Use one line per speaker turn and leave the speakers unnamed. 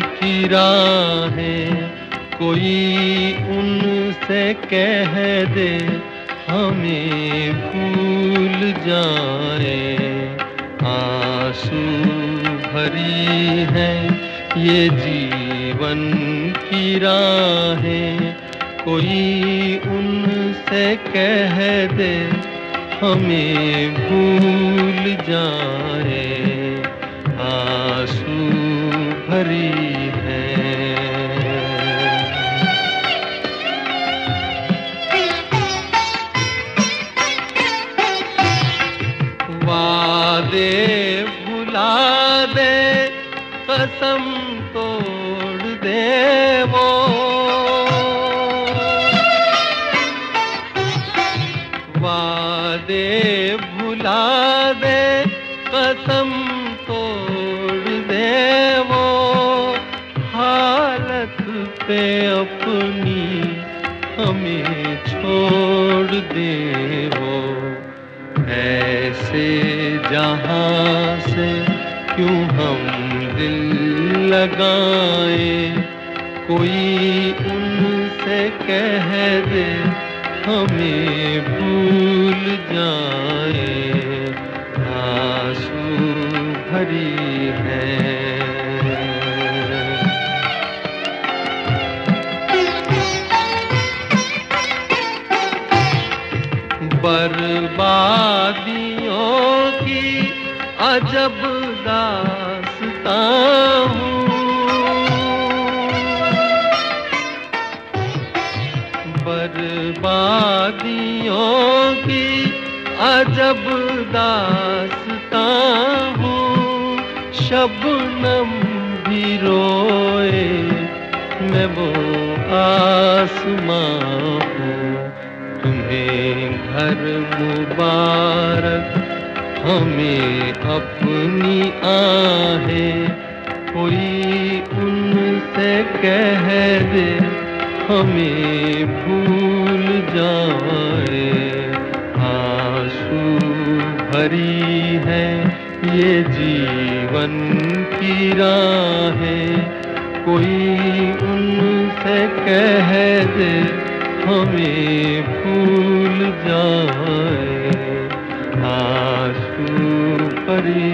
की राहें, कोई उनसे कह दे, हमें भूल जाए। आँसू भरी है ये जीवन की राहें, कोई उनसे कह दे, हमें भूल जाए। आँसू भरी है। वादे भुला दे कसम तोड़ दे वो। वादे भुला दे कसम पे अपनी हमें छोड़ दे वो ऐसे जहाँ से क्यों हम दिल लगाए? कोई उनसे कह दे, हमें भूल जाए। आँसू भरी बर्बादियों की अजब दासता बर्बादियों की अजब दासता हूँ। शबनम भी रोए मैं वो आसमां हूँ। तुम्हें घर मुबारक। हमें अपनी आहे। कोई उनसे कह दे, हमें भूल जाए। आँसू भरी है ये जीवन की राहें। कोई उनसे कह दे हमें भूल जाए आँसू भरी